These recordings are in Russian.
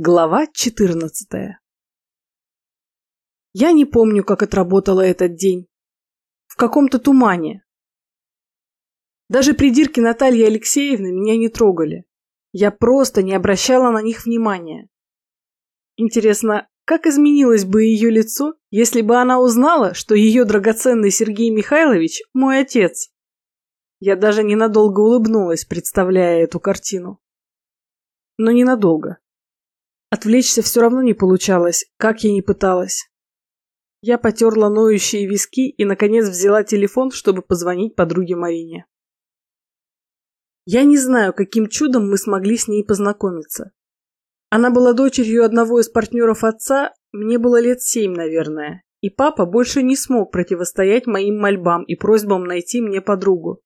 Глава 14 Я не помню, как отработала этот день. В каком-то тумане. Даже придирки Натальи Алексеевны меня не трогали. Я просто не обращала на них внимания. Интересно, как изменилось бы ее лицо, если бы она узнала, что ее драгоценный Сергей Михайлович – мой отец? Я даже ненадолго улыбнулась, представляя эту картину. Но ненадолго. Отвлечься все равно не получалось, как я ни пыталась. Я потерла ноющие виски и, наконец, взяла телефон, чтобы позвонить подруге Марине. Я не знаю, каким чудом мы смогли с ней познакомиться. Она была дочерью одного из партнеров отца, мне было лет семь, наверное, и папа больше не смог противостоять моим мольбам и просьбам найти мне подругу.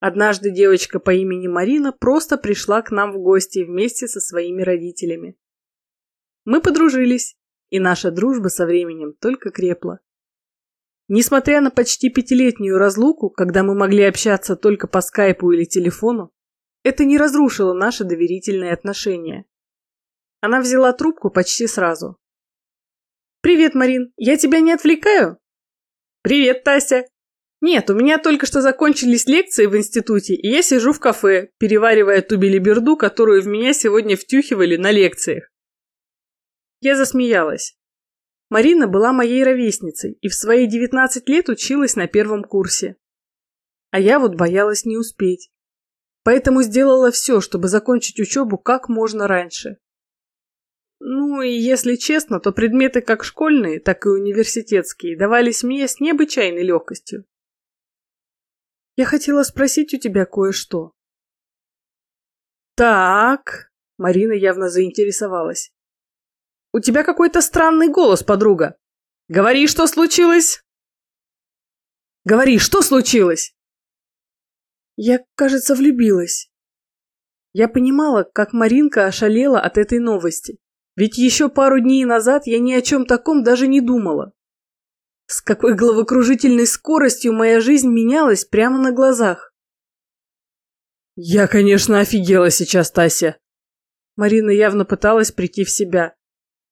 Однажды девочка по имени Марина просто пришла к нам в гости вместе со своими родителями. Мы подружились, и наша дружба со временем только крепла. Несмотря на почти пятилетнюю разлуку, когда мы могли общаться только по скайпу или телефону, это не разрушило наши доверительные отношения. Она взяла трубку почти сразу. «Привет, Марин, я тебя не отвлекаю?» «Привет, Тася!» Нет, у меня только что закончились лекции в институте, и я сижу в кафе, переваривая ту белиберду, которую в меня сегодня втюхивали на лекциях. Я засмеялась. Марина была моей ровесницей и в свои 19 лет училась на первом курсе. А я вот боялась не успеть. Поэтому сделала все, чтобы закончить учебу как можно раньше. Ну и если честно, то предметы как школьные, так и университетские давались мне с необычайной легкостью. Я хотела спросить у тебя кое-что. Так, Марина явно заинтересовалась. У тебя какой-то странный голос, подруга. Говори, что случилось? Говори, что случилось? Я, кажется, влюбилась. Я понимала, как Маринка ошалела от этой новости. Ведь еще пару дней назад я ни о чем таком даже не думала. С какой головокружительной скоростью моя жизнь менялась прямо на глазах. Я, конечно, офигела сейчас, Тася. Марина явно пыталась прийти в себя.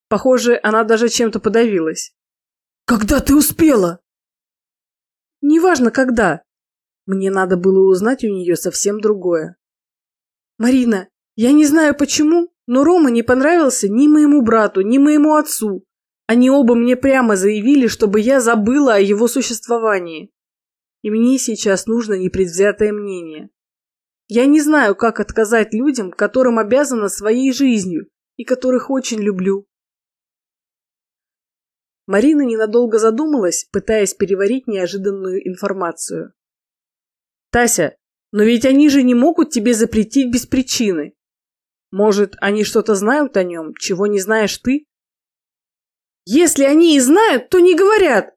Похоже, она даже чем-то подавилась. Когда ты успела? Неважно, когда. Мне надо было узнать у нее совсем другое. Марина, я не знаю почему, но Рома не понравился ни моему брату, ни моему отцу. Они оба мне прямо заявили, чтобы я забыла о его существовании. И мне сейчас нужно непредвзятое мнение. Я не знаю, как отказать людям, которым обязана своей жизнью и которых очень люблю. Марина ненадолго задумалась, пытаясь переварить неожиданную информацию. «Тася, но ведь они же не могут тебе запретить без причины. Может, они что-то знают о нем, чего не знаешь ты?» Если они и знают, то не говорят.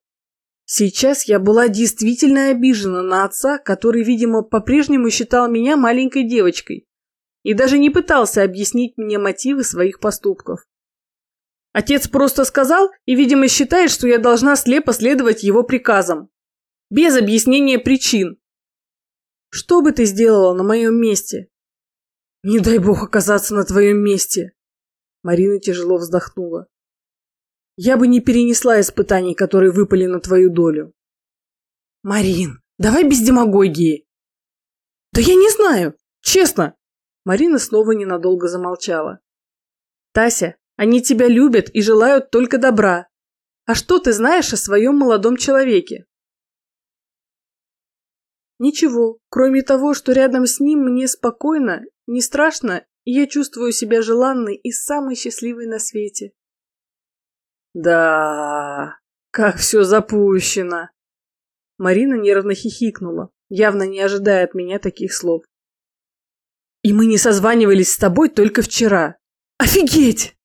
Сейчас я была действительно обижена на отца, который, видимо, по-прежнему считал меня маленькой девочкой и даже не пытался объяснить мне мотивы своих поступков. Отец просто сказал и, видимо, считает, что я должна слепо следовать его приказам, без объяснения причин. Что бы ты сделала на моем месте? Не дай бог оказаться на твоем месте. Марина тяжело вздохнула. Я бы не перенесла испытаний, которые выпали на твою долю. Марин, давай без демагогии. Да я не знаю, честно. Марина снова ненадолго замолчала. Тася, они тебя любят и желают только добра. А что ты знаешь о своем молодом человеке? Ничего, кроме того, что рядом с ним мне спокойно, не страшно, и я чувствую себя желанной и самой счастливой на свете. Да, как все запущено. Марина нервно хихикнула, явно не ожидая от меня таких слов. И мы не созванивались с тобой только вчера. Офигеть!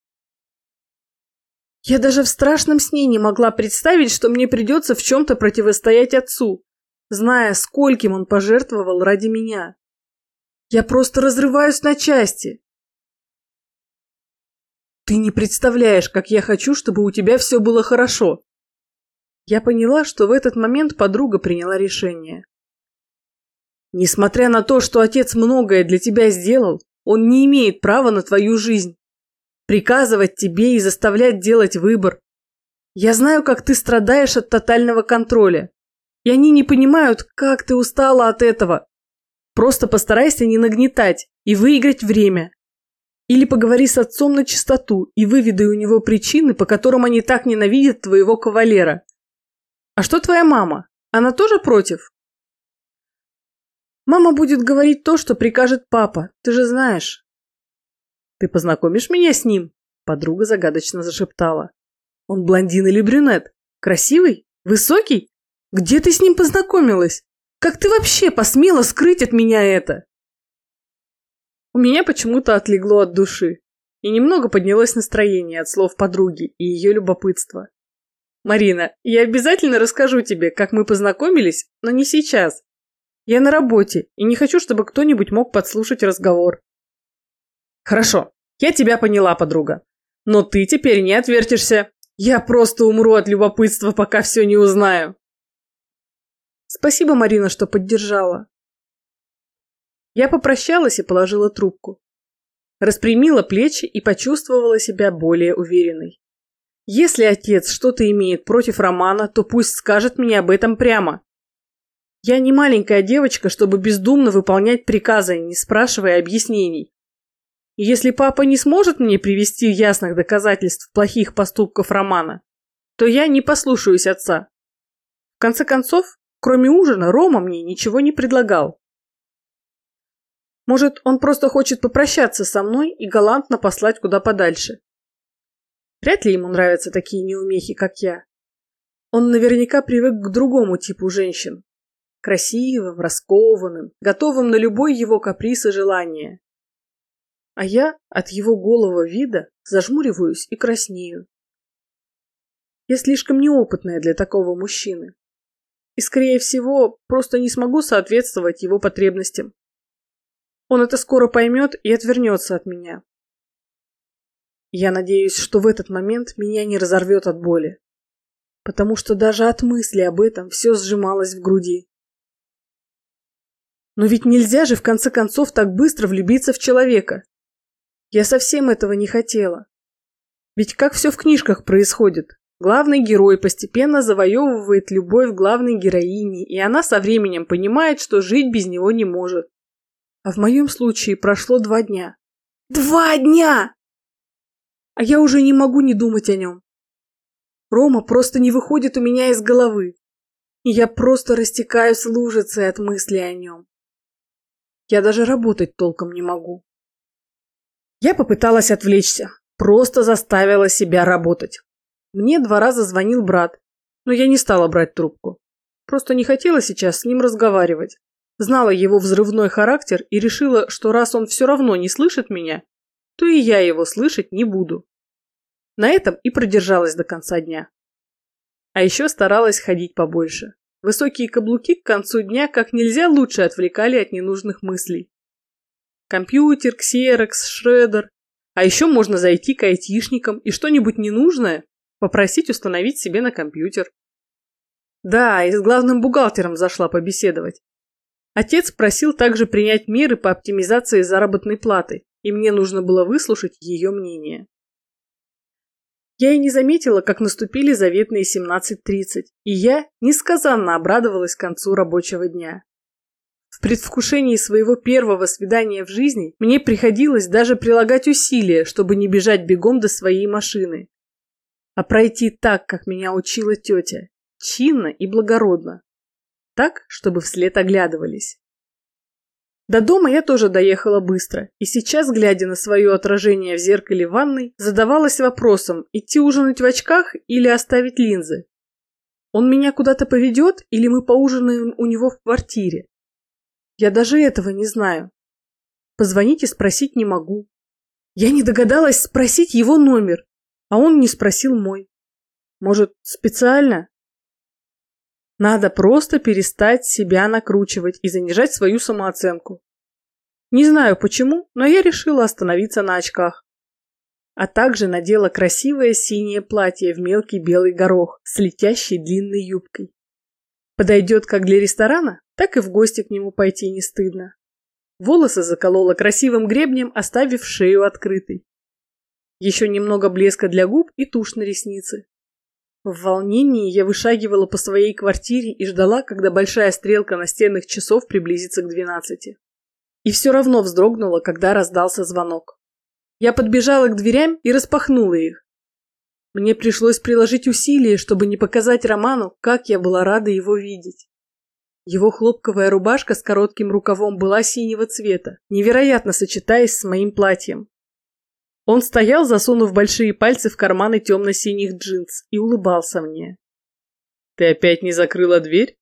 Я даже в страшном сне не могла представить, что мне придется в чем-то противостоять отцу, зная, скольким он пожертвовал ради меня. Я просто разрываюсь на части. Ты не представляешь, как я хочу, чтобы у тебя все было хорошо. Я поняла, что в этот момент подруга приняла решение. Несмотря на то, что отец многое для тебя сделал, он не имеет права на твою жизнь. приказывать тебе и заставлять делать выбор. Я знаю, как ты страдаешь от тотального контроля. И они не понимают, как ты устала от этого. Просто постарайся не нагнетать и выиграть время. Или поговори с отцом на чистоту и выведай у него причины, по которым они так ненавидят твоего кавалера. А что твоя мама? Она тоже против? Мама будет говорить то, что прикажет папа, ты же знаешь. Ты познакомишь меня с ним? Подруга загадочно зашептала. Он блондин или брюнет? Красивый? Высокий? Где ты с ним познакомилась? Как ты вообще посмела скрыть от меня это? У меня почему-то отлегло от души. И немного поднялось настроение от слов подруги и ее любопытства. «Марина, я обязательно расскажу тебе, как мы познакомились, но не сейчас. Я на работе и не хочу, чтобы кто-нибудь мог подслушать разговор». «Хорошо, я тебя поняла, подруга. Но ты теперь не отвертишься. Я просто умру от любопытства, пока все не узнаю». Спасибо, Марина, что поддержала. Я попрощалась и положила трубку. Распрямила плечи и почувствовала себя более уверенной. Если отец что-то имеет против Романа, то пусть скажет мне об этом прямо. Я не маленькая девочка, чтобы бездумно выполнять приказы, не спрашивая объяснений. И если папа не сможет мне привести ясных доказательств плохих поступков Романа, то я не послушаюсь отца. В конце концов, кроме ужина, Рома мне ничего не предлагал. Может, он просто хочет попрощаться со мной и галантно послать куда подальше. Вряд ли ему нравятся такие неумехи, как я. Он наверняка привык к другому типу женщин. Красивым, раскованным, готовым на любой его каприз и желание. А я от его голого вида зажмуриваюсь и краснею. Я слишком неопытная для такого мужчины. И, скорее всего, просто не смогу соответствовать его потребностям. Он это скоро поймет и отвернется от меня. Я надеюсь, что в этот момент меня не разорвет от боли. Потому что даже от мысли об этом все сжималось в груди. Но ведь нельзя же в конце концов так быстро влюбиться в человека. Я совсем этого не хотела. Ведь как все в книжках происходит. Главный герой постепенно завоевывает любовь главной героини, и она со временем понимает, что жить без него не может. А в моем случае прошло два дня. Два дня! А я уже не могу не думать о нем. Рома просто не выходит у меня из головы. И я просто растекаюсь лужицей от мысли о нем. Я даже работать толком не могу. Я попыталась отвлечься, просто заставила себя работать. Мне два раза звонил брат, но я не стала брать трубку. Просто не хотела сейчас с ним разговаривать. Знала его взрывной характер и решила, что раз он все равно не слышит меня, то и я его слышать не буду. На этом и продержалась до конца дня. А еще старалась ходить побольше. Высокие каблуки к концу дня как нельзя лучше отвлекали от ненужных мыслей. Компьютер, ксерокс, шредер. А еще можно зайти к айтишникам и что-нибудь ненужное попросить установить себе на компьютер. Да, и с главным бухгалтером зашла побеседовать. Отец просил также принять меры по оптимизации заработной платы, и мне нужно было выслушать ее мнение. Я и не заметила, как наступили заветные 17.30, и я несказанно обрадовалась концу рабочего дня. В предвкушении своего первого свидания в жизни мне приходилось даже прилагать усилия, чтобы не бежать бегом до своей машины, а пройти так, как меня учила тетя, чинно и благородно, так, чтобы вслед оглядывались. До дома я тоже доехала быстро, и сейчас, глядя на свое отражение в зеркале ванной, задавалась вопросом, идти ужинать в очках или оставить линзы. Он меня куда-то поведет или мы поужинаем у него в квартире? Я даже этого не знаю. Позвонить и спросить не могу. Я не догадалась спросить его номер, а он не спросил мой. Может, специально? Надо просто перестать себя накручивать и занижать свою самооценку. Не знаю почему, но я решила остановиться на очках. А также надела красивое синее платье в мелкий белый горох с летящей длинной юбкой. Подойдет как для ресторана, так и в гости к нему пойти не стыдно. Волосы заколола красивым гребнем, оставив шею открытой. Еще немного блеска для губ и тушь на ресницы. В волнении я вышагивала по своей квартире и ждала, когда большая стрелка настенных часов приблизится к двенадцати. И все равно вздрогнула, когда раздался звонок. Я подбежала к дверям и распахнула их. Мне пришлось приложить усилия, чтобы не показать Роману, как я была рада его видеть. Его хлопковая рубашка с коротким рукавом была синего цвета, невероятно сочетаясь с моим платьем. Он стоял, засунув большие пальцы в карманы темно-синих джинс, и улыбался мне. «Ты опять не закрыла дверь?»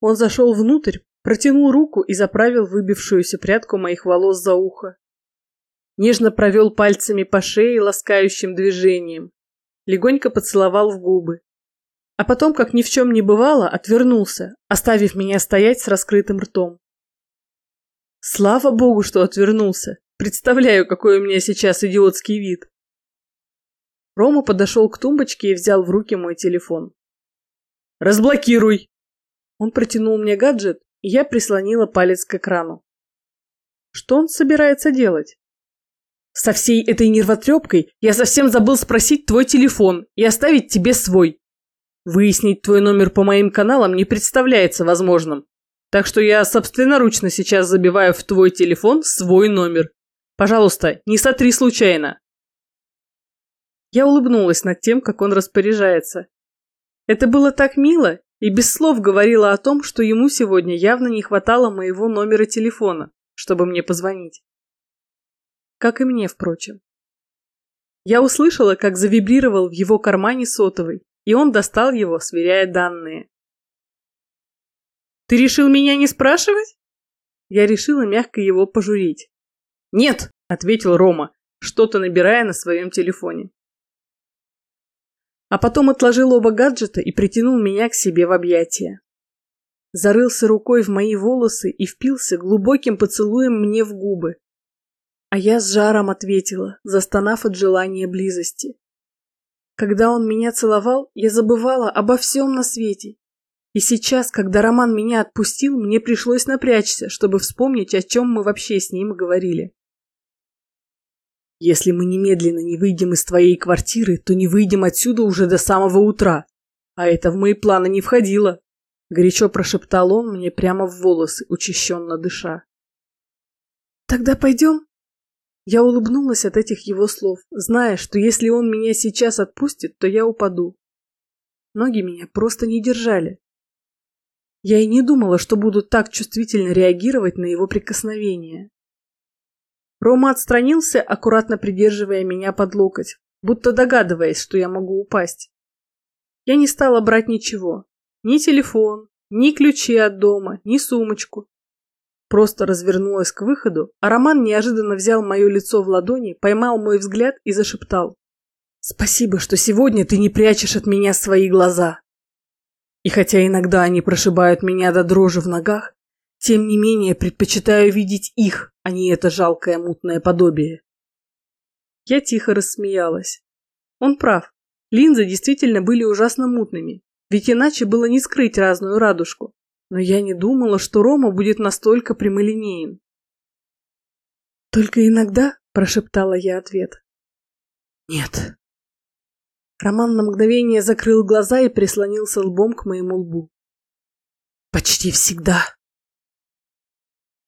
Он зашел внутрь, протянул руку и заправил выбившуюся прядку моих волос за ухо. Нежно провел пальцами по шее ласкающим движением, легонько поцеловал в губы. А потом, как ни в чем не бывало, отвернулся, оставив меня стоять с раскрытым ртом. Слава богу, что отвернулся. Представляю, какой у меня сейчас идиотский вид. Рома подошел к тумбочке и взял в руки мой телефон. «Разблокируй!» Он протянул мне гаджет, и я прислонила палец к экрану. Что он собирается делать? Со всей этой нервотрепкой я совсем забыл спросить твой телефон и оставить тебе свой. Выяснить твой номер по моим каналам не представляется возможным. Так что я собственноручно сейчас забиваю в твой телефон свой номер. Пожалуйста, не сотри случайно. Я улыбнулась над тем, как он распоряжается. Это было так мило и без слов говорило о том, что ему сегодня явно не хватало моего номера телефона, чтобы мне позвонить. Как и мне, впрочем. Я услышала, как завибрировал в его кармане сотовый, и он достал его, сверяя данные. «Ты решил меня не спрашивать?» Я решила мягко его пожурить. «Нет!» – ответил Рома, что-то набирая на своем телефоне. А потом отложил оба гаджета и притянул меня к себе в объятия. Зарылся рукой в мои волосы и впился глубоким поцелуем мне в губы. А я с жаром ответила, застонав от желания близости. Когда он меня целовал, я забывала обо всем на свете и сейчас, когда Роман меня отпустил, мне пришлось напрячься, чтобы вспомнить, о чем мы вообще с ним говорили. Если мы немедленно не выйдем из твоей квартиры, то не выйдем отсюда уже до самого утра. А это в мои планы не входило. Горячо прошептал он мне прямо в волосы, учащенно дыша. Тогда пойдем? Я улыбнулась от этих его слов, зная, что если он меня сейчас отпустит, то я упаду. Ноги меня просто не держали. Я и не думала, что буду так чувствительно реагировать на его прикосновение. Рома отстранился, аккуратно придерживая меня под локоть, будто догадываясь, что я могу упасть. Я не стала брать ничего. Ни телефон, ни ключи от дома, ни сумочку. Просто развернулась к выходу, а Роман неожиданно взял мое лицо в ладони, поймал мой взгляд и зашептал. «Спасибо, что сегодня ты не прячешь от меня свои глаза». И хотя иногда они прошибают меня до дрожи в ногах, тем не менее предпочитаю видеть их, а не это жалкое мутное подобие. Я тихо рассмеялась. Он прав. Линзы действительно были ужасно мутными, ведь иначе было не скрыть разную радужку. Но я не думала, что Рома будет настолько прямолинеен. «Только иногда?» – прошептала я ответ. «Нет». Роман на мгновение закрыл глаза и прислонился лбом к моему лбу. «Почти всегда»,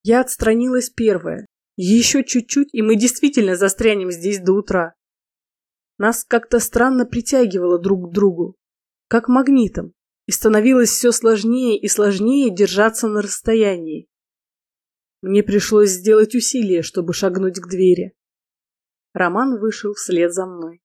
я отстранилась первая. Еще чуть-чуть, и мы действительно застрянем здесь до утра. Нас как-то странно притягивало друг к другу, как магнитом, и становилось все сложнее и сложнее держаться на расстоянии. Мне пришлось сделать усилие, чтобы шагнуть к двери. Роман вышел вслед за мной.